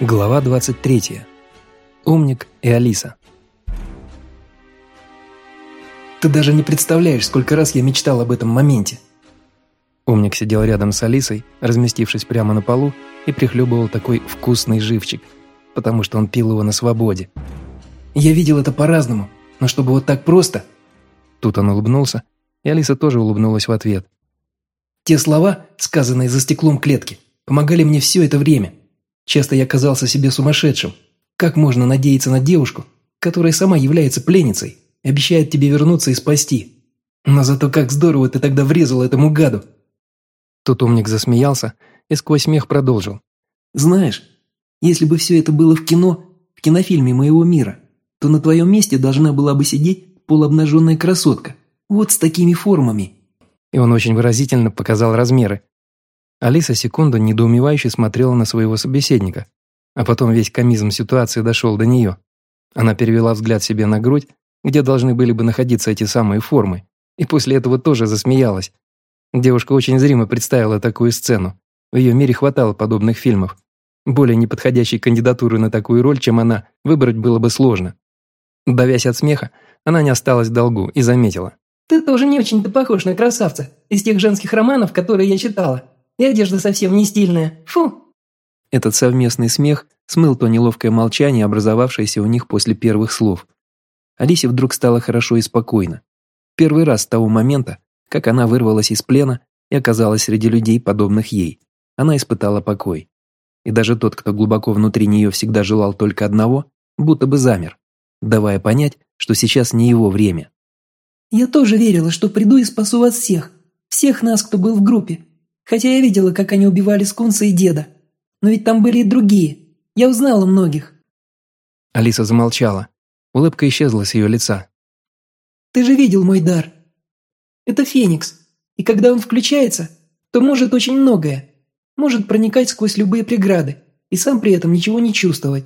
Глава 23. Умник и Алиса. Ты даже не представляешь, сколько раз я мечтал об этом моменте. Умник сидел рядом с Алисой, разместившись прямо на полу, и прихлебывал такой вкусный живчик, потому что он пил его на свободе. Я видел это по-разному, но чтобы вот так просто... Тут он улыбнулся, и Алиса тоже улыбнулась в ответ. Те слова, сказанные за стеклом клетки, помогали мне все это время. Часто я казался себе сумасшедшим. Как можно надеяться на девушку, которая сама является пленницей обещает тебе вернуться и спасти? Но зато как здорово ты тогда врезал этому гаду!» Тут умник засмеялся и сквозь смех продолжил. «Знаешь, если бы все это было в кино, в кинофильме моего мира, то на твоем месте должна была бы сидеть полуобнаженная красотка, вот с такими формами». И он очень выразительно показал размеры, Алиса секунду недоумевающе смотрела на своего собеседника, а потом весь комизм ситуации дошел до нее. Она перевела взгляд себе на грудь, где должны были бы находиться эти самые формы, и после этого тоже засмеялась. Девушка очень зримо представила такую сцену. В ее мире хватало подобных фильмов. Более неподходящей кандидатуры на такую роль, чем она, выбрать было бы сложно. Давясь от смеха, она не осталась в долгу и заметила. «Ты тоже не очень-то похож на красавца из тех женских романов, которые я читала. И одежда совсем не стильная. Фу!» Этот совместный смех смыл то неловкое молчание, образовавшееся у них после первых слов. Алисе вдруг стало хорошо и спокойно. Первый раз с того момента, как она вырвалась из плена и оказалась среди людей, подобных ей, она испытала покой. И даже тот, кто глубоко внутри нее всегда желал только одного, будто бы замер, давая понять, что сейчас не его время. «Я тоже верила, что приду и спасу вас всех. Всех нас, кто был в группе. Хотя я видела, как они убивали скунса и деда. Но ведь там были и другие. Я узнала многих». Алиса замолчала. Улыбка исчезла с ее лица. «Ты же видел мой дар. Это Феникс. И когда он включается, то может очень многое. Может проникать сквозь любые преграды и сам при этом ничего не чувствовать.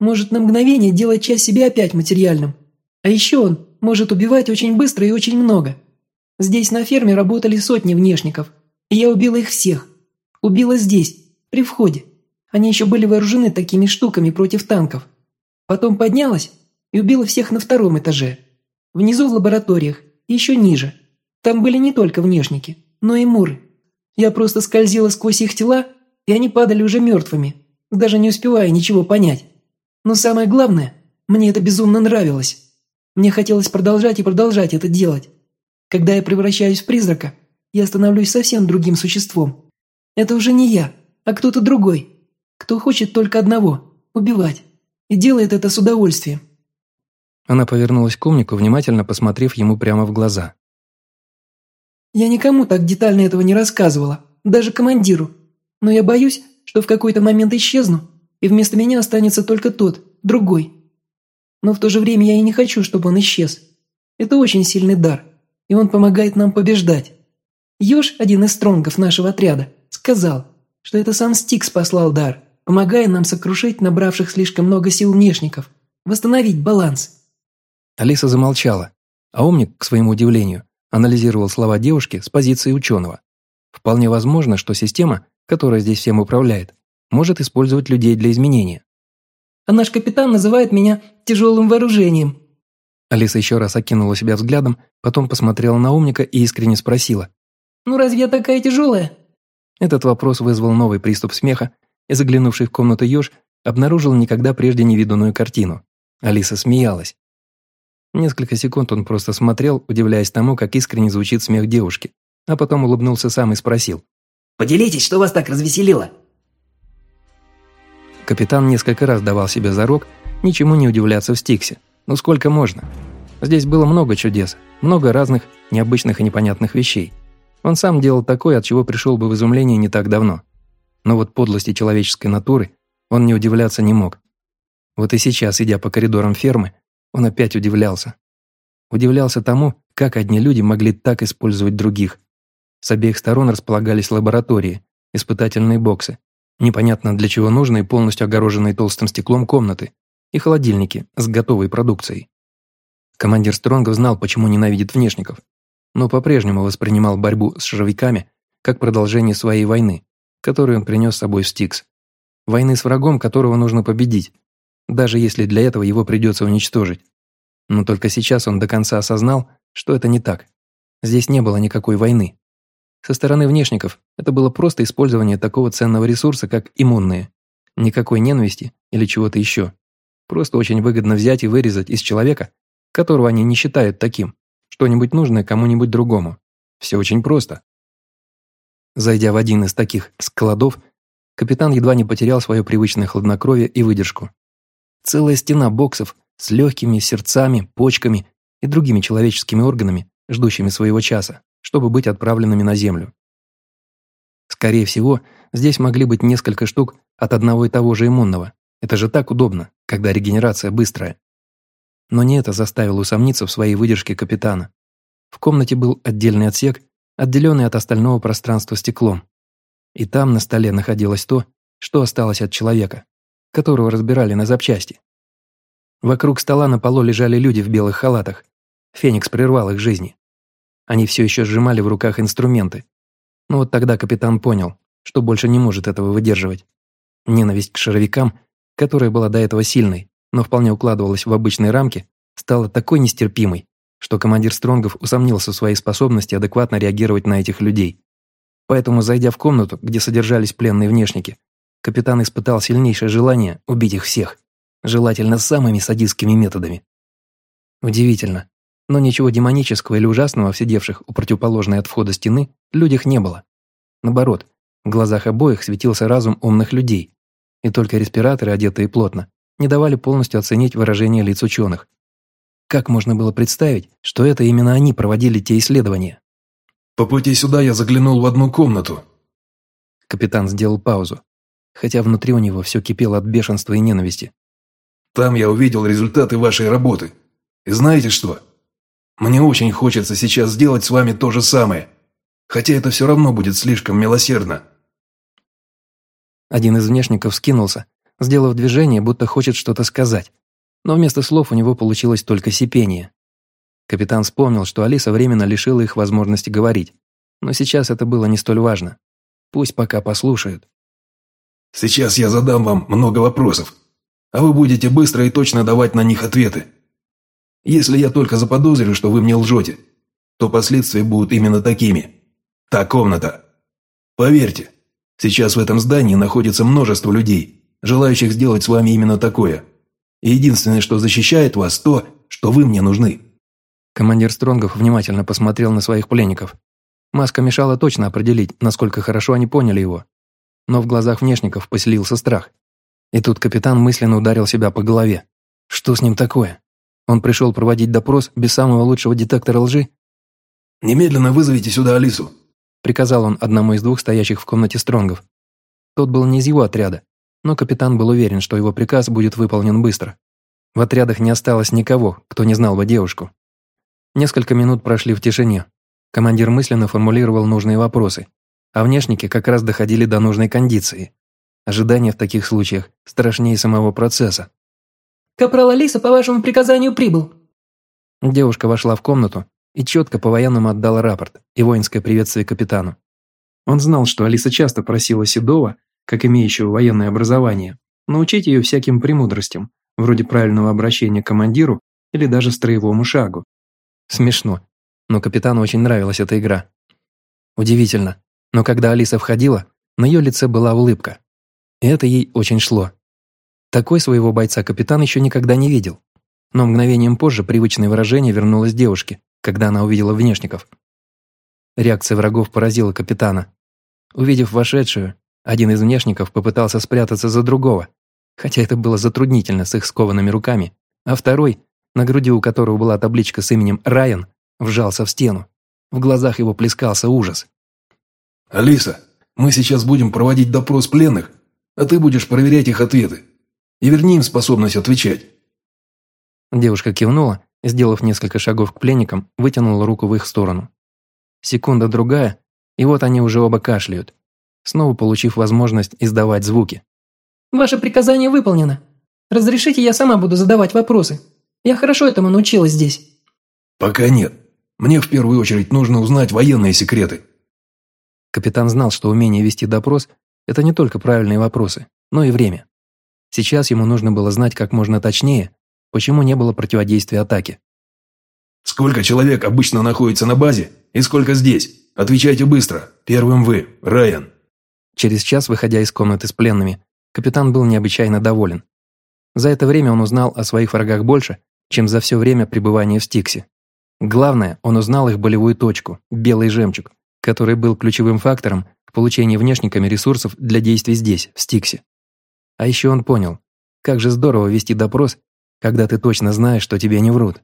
Может на мгновение делать часть себя опять материальным. А еще он может убивать очень быстро и очень много. Здесь на ферме работали сотни внешников – и я убила их всех. Убила здесь, при входе. Они еще были вооружены такими штуками против танков. Потом поднялась и убила всех на втором этаже. Внизу в лабораториях, еще ниже. Там были не только внешники, но и муры. Я просто скользила сквозь их тела, и они падали уже мертвыми, даже не успевая ничего понять. Но самое главное, мне это безумно нравилось. Мне хотелось продолжать и продолжать это делать. Когда я превращаюсь в призрака – я становлюсь совсем другим существом. Это уже не я, а кто-то другой, кто хочет только одного – убивать, и делает это с удовольствием». Она повернулась к умнику, внимательно посмотрев ему прямо в глаза. «Я никому так детально этого не рассказывала, даже командиру. Но я боюсь, что в какой-то момент исчезну, и вместо меня останется только тот, другой. Но в то же время я и не хочу, чтобы он исчез. Это очень сильный дар, и он помогает нам побеждать. Ёж, один из стронгов нашего отряда, сказал, что это сам Стикс послал дар, помогая нам сокрушить набравших слишком много сил внешников, восстановить баланс». Алиса замолчала, а умник, к своему удивлению, анализировал слова девушки с позиции ученого. Вполне возможно, что система, которая здесь всем управляет, может использовать людей для изменения. «А наш капитан называет меня тяжелым вооружением». Алиса еще раз окинула себя взглядом, потом посмотрела на умника и искренне спросила. Ну разве я такая тяжелая?» Этот вопрос вызвал новый приступ смеха, и заглянувший в комнату еж обнаружил никогда прежде невиданную картину. Алиса смеялась. Несколько секунд он просто смотрел, удивляясь тому, как искренне звучит смех девушки, а потом улыбнулся сам и спросил. «Поделитесь, что вас так развеселило?» Капитан несколько раз давал себе зарок ничему не удивляться в Стиксе. Ну сколько можно? Здесь было много чудес, много разных необычных и непонятных вещей. Он сам делал такое, от чего пришел бы в изумление не так давно. Но вот подлости человеческой натуры он не удивляться не мог. Вот и сейчас, идя по коридорам фермы, он опять удивлялся. Удивлялся тому, как одни люди могли так использовать других. С обеих сторон располагались лаборатории, испытательные боксы, непонятно для чего нужные полностью огороженные толстым стеклом комнаты и холодильники с готовой продукцией. Командир Стронгов знал, почему ненавидит внешников но по-прежнему воспринимал борьбу с шаровиками как продолжение своей войны, которую он принес с собой в Стикс. Войны с врагом, которого нужно победить, даже если для этого его придется уничтожить. Но только сейчас он до конца осознал, что это не так. Здесь не было никакой войны. Со стороны внешников это было просто использование такого ценного ресурса, как иммунные. Никакой ненависти или чего-то еще. Просто очень выгодно взять и вырезать из человека, которого они не считают таким, что-нибудь нужное кому-нибудь другому. Все очень просто. Зайдя в один из таких складов, капитан едва не потерял свое привычное хладнокровие и выдержку. Целая стена боксов с легкими сердцами, почками и другими человеческими органами, ждущими своего часа, чтобы быть отправленными на Землю. Скорее всего, здесь могли быть несколько штук от одного и того же иммунного. Это же так удобно, когда регенерация быстрая. Но не это заставило усомниться в своей выдержке капитана. В комнате был отдельный отсек, отделенный от остального пространства стеклом. И там на столе находилось то, что осталось от человека, которого разбирали на запчасти. Вокруг стола на полу лежали люди в белых халатах. Феникс прервал их жизни. Они все еще сжимали в руках инструменты. Но вот тогда капитан понял, что больше не может этого выдерживать. Ненависть к шаровикам, которая была до этого сильной, но вполне укладывалась в обычные рамки, стала такой нестерпимой, что командир Стронгов усомнился в своей способности адекватно реагировать на этих людей. Поэтому, зайдя в комнату, где содержались пленные внешники, капитан испытал сильнейшее желание убить их всех, желательно самыми садистскими методами. Удивительно, но ничего демонического или ужасного в сидевших у противоположной от входа стены людях не было. Наоборот, в глазах обоих светился разум умных людей, и только респираторы, одетые плотно, не давали полностью оценить выражение лиц ученых. Как можно было представить, что это именно они проводили те исследования? «По пути сюда я заглянул в одну комнату». Капитан сделал паузу, хотя внутри у него все кипело от бешенства и ненависти. «Там я увидел результаты вашей работы. И знаете что? Мне очень хочется сейчас сделать с вами то же самое, хотя это все равно будет слишком милосердно». Один из внешников скинулся, сделав движение, будто хочет что-то сказать. Но вместо слов у него получилось только сипение. Капитан вспомнил, что Алиса временно лишила их возможности говорить. Но сейчас это было не столь важно. Пусть пока послушают. «Сейчас я задам вам много вопросов, а вы будете быстро и точно давать на них ответы. Если я только заподозрю, что вы мне лжете, то последствия будут именно такими. Та комната. Поверьте, сейчас в этом здании находится множество людей, желающих сделать с вами именно такое. И единственное, что защищает вас, то, что вы мне нужны». Командир Стронгов внимательно посмотрел на своих пленников. Маска мешала точно определить, насколько хорошо они поняли его. Но в глазах внешников поселился страх. И тут капитан мысленно ударил себя по голове. Что с ним такое? Он пришел проводить допрос без самого лучшего детектора лжи? «Немедленно вызовите сюда Алису», приказал он одному из двух стоящих в комнате Стронгов. Тот был не из его отряда, но капитан был уверен, что его приказ будет выполнен быстро. В отрядах не осталось никого, кто не знал бы девушку. Несколько минут прошли в тишине. Командир мысленно формулировал нужные вопросы, а внешники как раз доходили до нужной кондиции. Ожидание в таких случаях страшнее самого процесса. «Капрал Алиса по вашему приказанию прибыл». Девушка вошла в комнату и четко по-военному отдала рапорт и воинское приветствие капитану. Он знал, что Алиса часто просила Седова как имеющего военное образование, научить ее всяким премудростям, вроде правильного обращения к командиру или даже строевому шагу. Смешно, но капитану очень нравилась эта игра. Удивительно, но когда Алиса входила, на ее лице была улыбка. И это ей очень шло. Такой своего бойца капитан еще никогда не видел. Но мгновением позже привычное выражение вернулось девушке, когда она увидела внешников. Реакция врагов поразила капитана. Увидев вошедшую, один из внешников попытался спрятаться за другого, хотя это было затруднительно с их скованными руками, а второй, на груди у которого была табличка с именем Райан, вжался в стену. В глазах его плескался ужас. «Алиса, мы сейчас будем проводить допрос пленных, а ты будешь проверять их ответы. И верни им способность отвечать». Девушка кивнула, сделав несколько шагов к пленникам, вытянула руку в их сторону. Секунда-другая, и вот они уже оба кашляют, снова получив возможность издавать звуки. «Ваше приказание выполнено. Разрешите, я сама буду задавать вопросы. Я хорошо этому научилась здесь». «Пока нет. Мне в первую очередь нужно узнать военные секреты». Капитан знал, что умение вести допрос Это не только правильные вопросы, но и время. Сейчас ему нужно было знать как можно точнее, почему не было противодействия атаке. «Сколько человек обычно находится на базе и сколько здесь? Отвечайте быстро. Первым вы, Райан». Через час, выходя из комнаты с пленными, капитан был необычайно доволен. За это время он узнал о своих врагах больше, чем за все время пребывания в Стиксе. Главное, он узнал их болевую точку – белый жемчуг, который был ключевым фактором в получении внешниками ресурсов для действий здесь, в Стиксе. А еще он понял, как же здорово вести допрос, когда ты точно знаешь, что тебе не врут.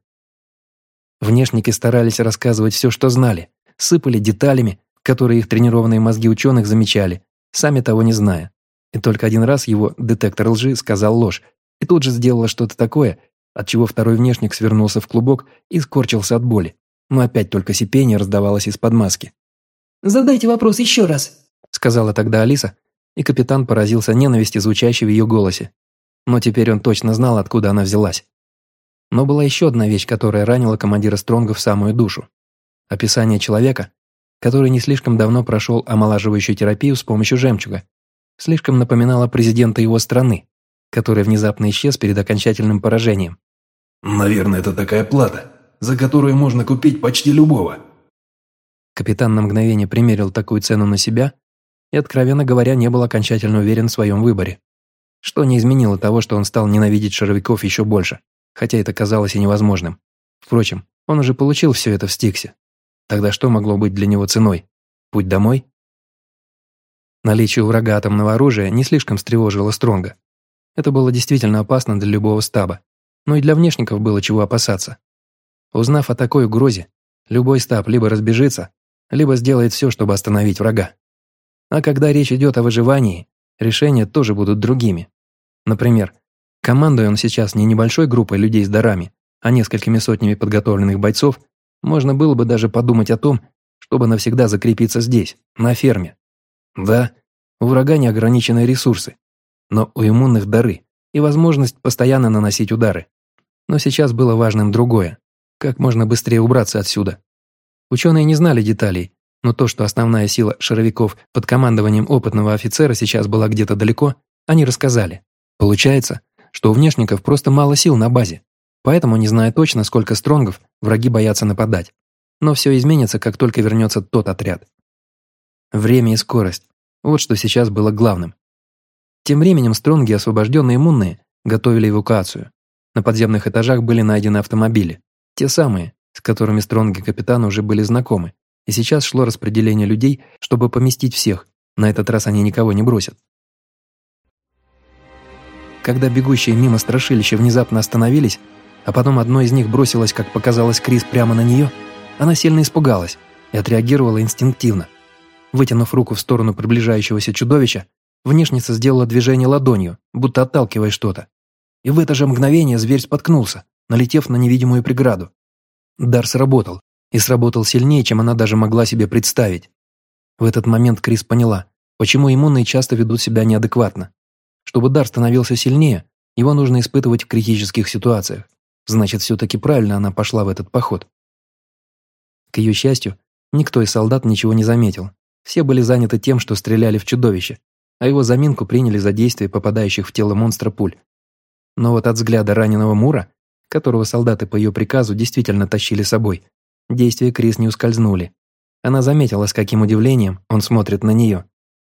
Внешники старались рассказывать все, что знали, сыпали деталями, которые их тренированные мозги ученых замечали, сами того не зная. И только один раз его детектор лжи сказал ложь, и тут же сделала что-то такое, от чего второй внешник свернулся в клубок и скорчился от боли. Но опять только сипение раздавалось из-под маски. «Задайте вопрос еще раз», — сказала тогда Алиса, и капитан поразился ненависти, звучащей в ее голосе. Но теперь он точно знал, откуда она взялась. Но была еще одна вещь, которая ранила командира Стронга в самую душу. Описание человека, который не слишком давно прошел омолаживающую терапию с помощью жемчуга, слишком напоминало президента его страны, который внезапно исчез перед окончательным поражением. «Наверное, это такая плата, за которую можно купить почти любого». Капитан на мгновение примерил такую цену на себя и, откровенно говоря, не был окончательно уверен в своем выборе. Что не изменило того, что он стал ненавидеть шаровиков еще больше хотя это казалось и невозможным. Впрочем, он уже получил все это в Стиксе. Тогда что могло быть для него ценой? Путь домой? Наличие у врага атомного оружия не слишком встревожило Стронга. Это было действительно опасно для любого стаба, но и для внешников было чего опасаться. Узнав о такой угрозе, любой стаб либо разбежится, либо сделает все, чтобы остановить врага. А когда речь идет о выживании, решения тоже будут другими. Например, Командуя он сейчас не небольшой группой людей с дарами, а несколькими сотнями подготовленных бойцов, можно было бы даже подумать о том, чтобы навсегда закрепиться здесь, на ферме. Да, у врага неограниченные ресурсы, но у иммунных дары и возможность постоянно наносить удары. Но сейчас было важным другое – как можно быстрее убраться отсюда. Ученые не знали деталей, но то, что основная сила шаровиков под командованием опытного офицера сейчас была где-то далеко, они рассказали. Получается, что у внешников просто мало сил на базе, поэтому, не зная точно, сколько стронгов, враги боятся нападать. Но все изменится, как только вернется тот отряд. Время и скорость – вот что сейчас было главным. Тем временем стронги, освобожденные иммунные, готовили эвакуацию. На подземных этажах были найдены автомобили. Те самые, с которыми стронги капитана уже были знакомы. И сейчас шло распределение людей, чтобы поместить всех. На этот раз они никого не бросят. Когда бегущие мимо страшилища внезапно остановились, а потом одно из них бросилось, как показалось Крис, прямо на нее, она сильно испугалась и отреагировала инстинктивно. Вытянув руку в сторону приближающегося чудовища, внешница сделала движение ладонью, будто отталкивая что-то. И в это же мгновение зверь споткнулся, налетев на невидимую преграду. Дар сработал, и сработал сильнее, чем она даже могла себе представить. В этот момент Крис поняла, почему иммунные часто ведут себя неадекватно. Чтобы дар становился сильнее, его нужно испытывать в критических ситуациях. Значит, все-таки правильно она пошла в этот поход. К ее счастью, никто из солдат ничего не заметил. Все были заняты тем, что стреляли в чудовище, а его заминку приняли за действие попадающих в тело монстра пуль. Но вот от взгляда раненого Мура, которого солдаты по ее приказу действительно тащили с собой, действия Крис не ускользнули. Она заметила, с каким удивлением он смотрит на нее.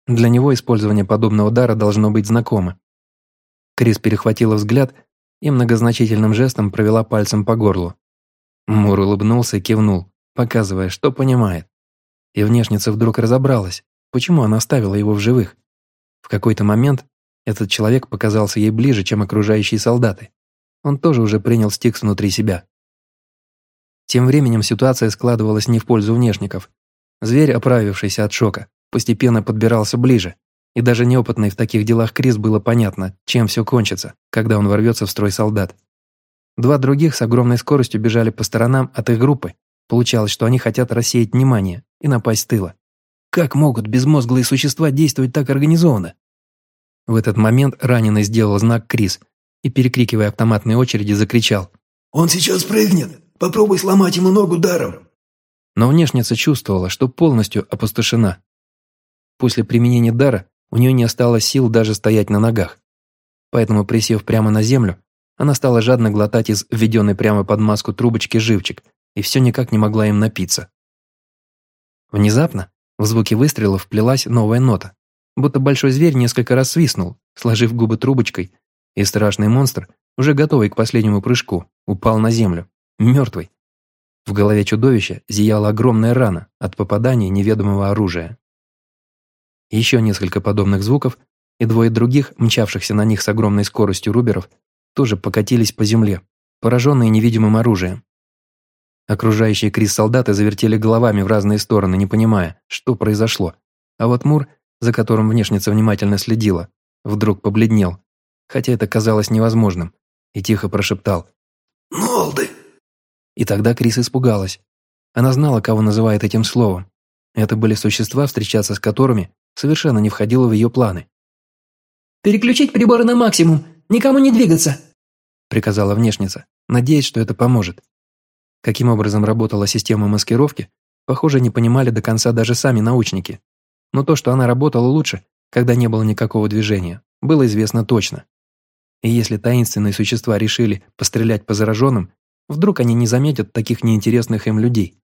Для него использование подобного дара должно быть знакомо. Крис перехватила взгляд и многозначительным жестом провела пальцем по горлу. Мур улыбнулся и кивнул, показывая, что понимает. И внешница вдруг разобралась, почему она оставила его в живых. В какой-то момент этот человек показался ей ближе, чем окружающие солдаты. Он тоже уже принял стикс внутри себя. Тем временем ситуация складывалась не в пользу внешников. Зверь, оправившийся от шока, постепенно подбирался ближе, и даже неопытный в таких делах Крис было понятно, чем все кончится, когда он ворвется в строй солдат. Два других с огромной скоростью бежали по сторонам от их группы. Получалось, что они хотят рассеять внимание и напасть с тыла. Как могут безмозглые существа действовать так организованно? В этот момент раненый сделал знак Крис и, перекрикивая автоматные очереди, закричал. «Он сейчас прыгнет! Попробуй сломать ему ногу даром!» Но внешница чувствовала, что полностью опустошена. После применения дара У нее не осталось сил даже стоять на ногах. Поэтому, присев прямо на землю, она стала жадно глотать из введенной прямо под маску трубочки живчик и все никак не могла им напиться. Внезапно в звуки выстрелов вплелась новая нота, будто большой зверь несколько раз свистнул, сложив губы трубочкой, и страшный монстр, уже готовый к последнему прыжку, упал на землю, мертвый. В голове чудовища зияла огромная рана от попадания неведомого оружия. Еще несколько подобных звуков, и двое других, мчавшихся на них с огромной скоростью руберов, тоже покатились по земле, пораженные невидимым оружием. Окружающие Крис солдаты завертели головами в разные стороны, не понимая, что произошло. А вот Мур, за которым внешница внимательно следила, вдруг побледнел, хотя это казалось невозможным, и тихо прошептал «Нолды!». И тогда Крис испугалась. Она знала, кого называет этим словом. Это были существа, встречаться с которыми совершенно не входило в ее планы. «Переключить приборы на максимум! Никому не двигаться!» приказала внешница, надеясь, что это поможет. Каким образом работала система маскировки, похоже, не понимали до конца даже сами научники. Но то, что она работала лучше, когда не было никакого движения, было известно точно. И если таинственные существа решили пострелять по зараженным, вдруг они не заметят таких неинтересных им людей.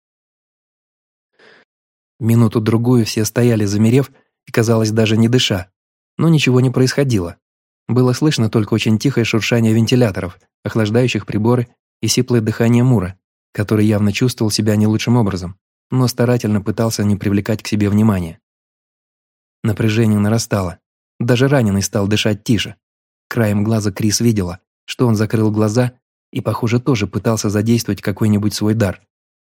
Минуту-другую все стояли, замерев, и, казалось, даже не дыша. Но ничего не происходило. Было слышно только очень тихое шуршание вентиляторов, охлаждающих приборы и сиплое дыхание Мура, который явно чувствовал себя не лучшим образом, но старательно пытался не привлекать к себе внимания. Напряжение нарастало. Даже раненый стал дышать тише. Краем глаза Крис видела, что он закрыл глаза и, похоже, тоже пытался задействовать какой-нибудь свой дар.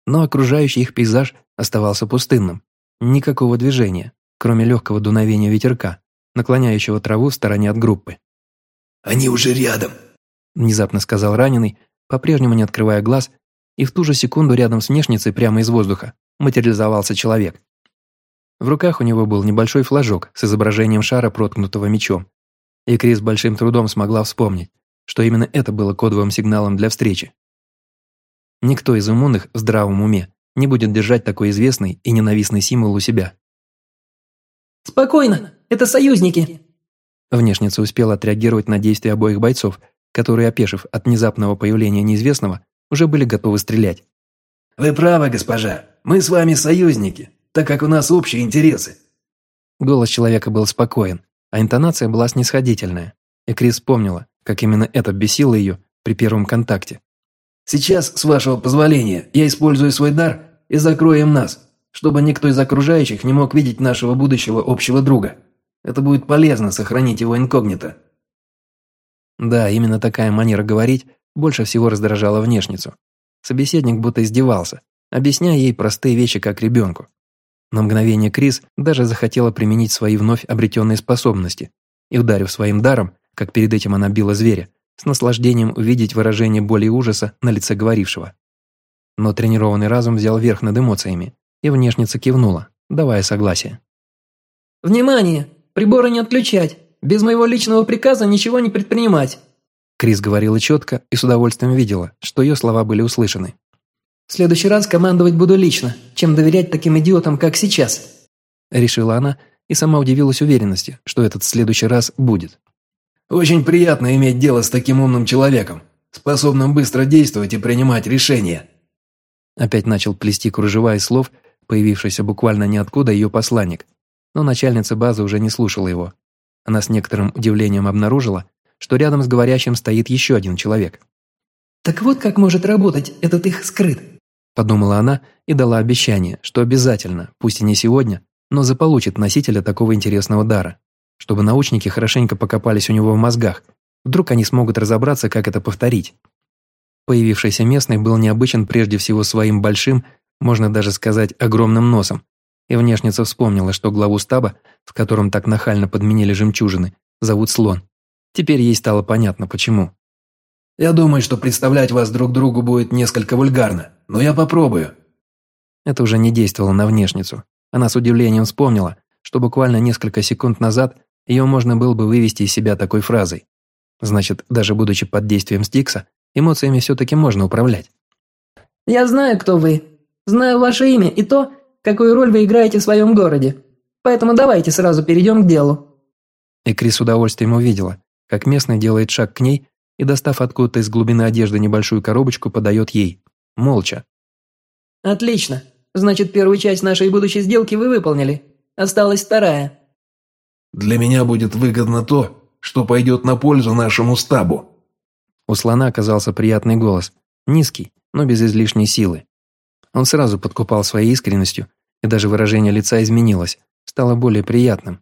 Но окружающий их пейзаж оставался пустынным. Никакого движения, кроме легкого дуновения ветерка, наклоняющего траву в стороне от группы. «Они уже рядом», – внезапно сказал раненый, по-прежнему не открывая глаз, и в ту же секунду рядом с внешницей прямо из воздуха материализовался человек. В руках у него был небольшой флажок с изображением шара, проткнутого мечом. И Крис большим трудом смогла вспомнить, что именно это было кодовым сигналом для встречи. Никто из иммунных в здравом уме не будет держать такой известный и ненавистный символ у себя. «Спокойно, это союзники!» Внешница успела отреагировать на действия обоих бойцов, которые, опешив от внезапного появления неизвестного, уже были готовы стрелять. «Вы правы, госпожа. Мы с вами союзники, так как у нас общие интересы». Голос человека был спокоен, а интонация была снисходительная. И Крис вспомнила, как именно это бесило ее при первом контакте. «Сейчас, с вашего позволения, я использую свой дар и закрою им нас чтобы никто из окружающих не мог видеть нашего будущего общего друга. Это будет полезно сохранить его инкогнито». Да, именно такая манера говорить больше всего раздражала внешницу. Собеседник будто издевался, объясняя ей простые вещи как ребенку. На мгновение Крис даже захотела применить свои вновь обретенные способности и, ударив своим даром, как перед этим она била зверя, с наслаждением увидеть выражение боли и ужаса на лице говорившего. Но тренированный разум взял верх над эмоциями, и внешница кивнула, давая согласие. «Внимание! Приборы не отключать! Без моего личного приказа ничего не предпринимать!» Крис говорила четко и с удовольствием видела, что ее слова были услышаны. «В следующий раз командовать буду лично, чем доверять таким идиотам, как сейчас», решила она и сама удивилась уверенности, что этот следующий раз будет. «Очень приятно иметь дело с таким умным человеком, способным быстро действовать и принимать решения». Опять начал плести кружева из слов, появившийся буквально ниоткуда ее посланник, но начальница базы уже не слушала его. Она с некоторым удивлением обнаружила, что рядом с говорящим стоит еще один человек. «Так вот как может работать этот их скрыт», подумала она и дала обещание, что обязательно, пусть и не сегодня, но заполучит носителя такого интересного дара, чтобы научники хорошенько покопались у него в мозгах, вдруг они смогут разобраться, как это повторить. Появившийся местный был необычен прежде всего своим большим, можно даже сказать, огромным носом. И внешница вспомнила, что главу стаба, в котором так нахально подменили жемчужины, зовут Слон. Теперь ей стало понятно, почему. «Я думаю, что представлять вас друг другу будет несколько вульгарно, но я попробую». Это уже не действовало на внешницу. Она с удивлением вспомнила, что буквально несколько секунд назад ее можно было бы вывести из себя такой фразой. Значит, даже будучи под действием Стикса, эмоциями все-таки можно управлять. «Я знаю, кто вы», Знаю ваше имя и то, какую роль вы играете в своем городе. Поэтому давайте сразу перейдем к делу». И Крис с удовольствием увидела, как местный делает шаг к ней и, достав откуда-то из глубины одежды небольшую коробочку, подает ей. Молча. «Отлично. Значит, первую часть нашей будущей сделки вы выполнили. Осталась вторая». «Для меня будет выгодно то, что пойдет на пользу нашему стабу». У слона оказался приятный голос, низкий, но без излишней силы. Он сразу подкупал своей искренностью, и даже выражение лица изменилось, стало более приятным.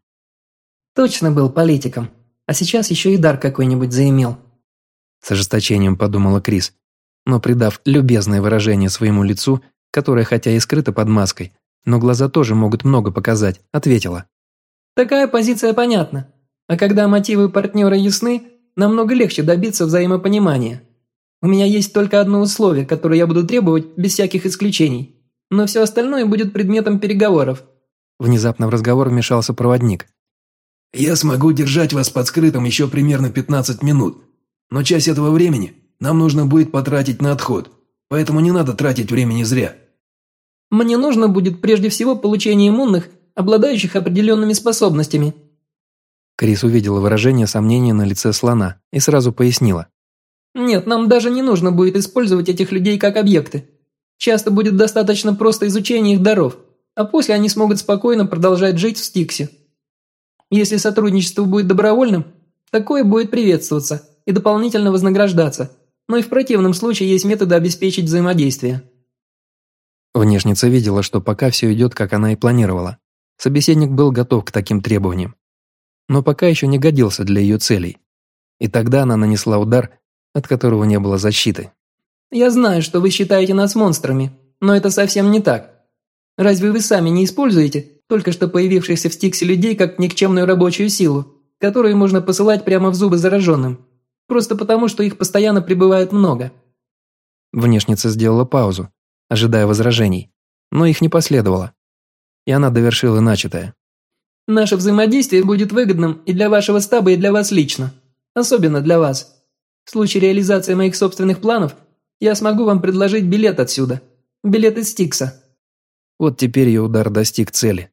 «Точно был политиком, а сейчас еще и дар какой-нибудь заимел». С ожесточением подумала Крис, но придав любезное выражение своему лицу, которое хотя и скрыто под маской, но глаза тоже могут много показать, ответила. «Такая позиция понятна. А когда мотивы партнера ясны, намного легче добиться взаимопонимания. У меня есть только одно условие, которое я буду требовать без всяких исключений. Но все остальное будет предметом переговоров». Внезапно в разговор вмешался проводник. «Я смогу держать вас под скрытым еще примерно 15 минут, но часть этого времени нам нужно будет потратить на отход, поэтому не надо тратить времени зря». «Мне нужно будет прежде всего получение иммунных, обладающих определенными способностями», Крис увидела выражение сомнения на лице слона и сразу пояснила. «Нет, нам даже не нужно будет использовать этих людей как объекты. Часто будет достаточно просто изучения их даров, а после они смогут спокойно продолжать жить в Стиксе. Если сотрудничество будет добровольным, такое будет приветствоваться и дополнительно вознаграждаться, но и в противном случае есть методы обеспечить взаимодействие». Внешница видела, что пока все идет, как она и планировала. Собеседник был готов к таким требованиям но пока еще не годился для ее целей. И тогда она нанесла удар, от которого не было защиты. «Я знаю, что вы считаете нас монстрами, но это совсем не так. Разве вы сами не используете только что появившихся в Стиксе людей как никчемную рабочую силу, которую можно посылать прямо в зубы зараженным, просто потому, что их постоянно прибывает много?» Внешница сделала паузу, ожидая возражений, но их не последовало. И она довершила начатое. Наше взаимодействие будет выгодным и для вашего стаба, и для вас лично. Особенно для вас. В случае реализации моих собственных планов я смогу вам предложить билет отсюда. Билет из Стикса». Вот теперь ее удар достиг цели.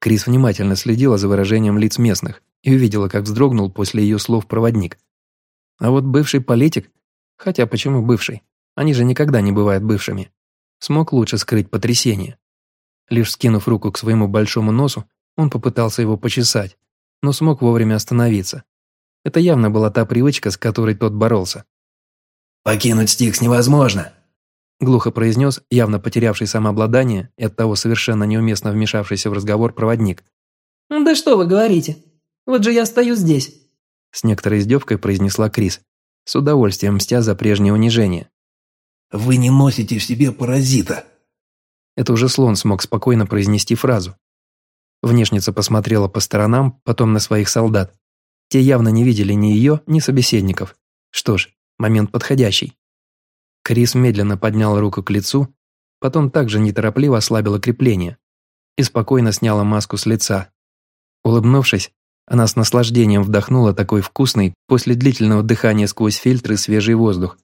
Крис внимательно следила за выражением лиц местных и увидела, как вздрогнул после ее слов проводник. А вот бывший политик, хотя почему бывший, они же никогда не бывают бывшими, смог лучше скрыть потрясение. Лишь скинув руку к своему большому носу, он попытался его почесать, но смог вовремя остановиться. Это явно была та привычка, с которой тот боролся. «Покинуть Стикс невозможно», – глухо произнес, явно потерявший самообладание и оттого совершенно неуместно вмешавшийся в разговор проводник. «Да что вы говорите? Вот же я стою здесь», – с некоторой издевкой произнесла Крис, с удовольствием мстя за прежнее унижение. «Вы не носите в себе паразита». Это уже слон смог спокойно произнести фразу, Внешница посмотрела по сторонам, потом на своих солдат. Те явно не видели ни ее, ни собеседников. Что ж, момент подходящий. Крис медленно поднял руку к лицу, потом также неторопливо ослабила крепление и спокойно сняла маску с лица. Улыбнувшись, она с наслаждением вдохнула такой вкусный после длительного дыхания сквозь фильтры свежий воздух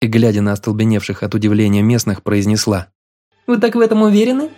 и, глядя на остолбеневших от удивления местных, произнесла. «Вы так в этом уверены?»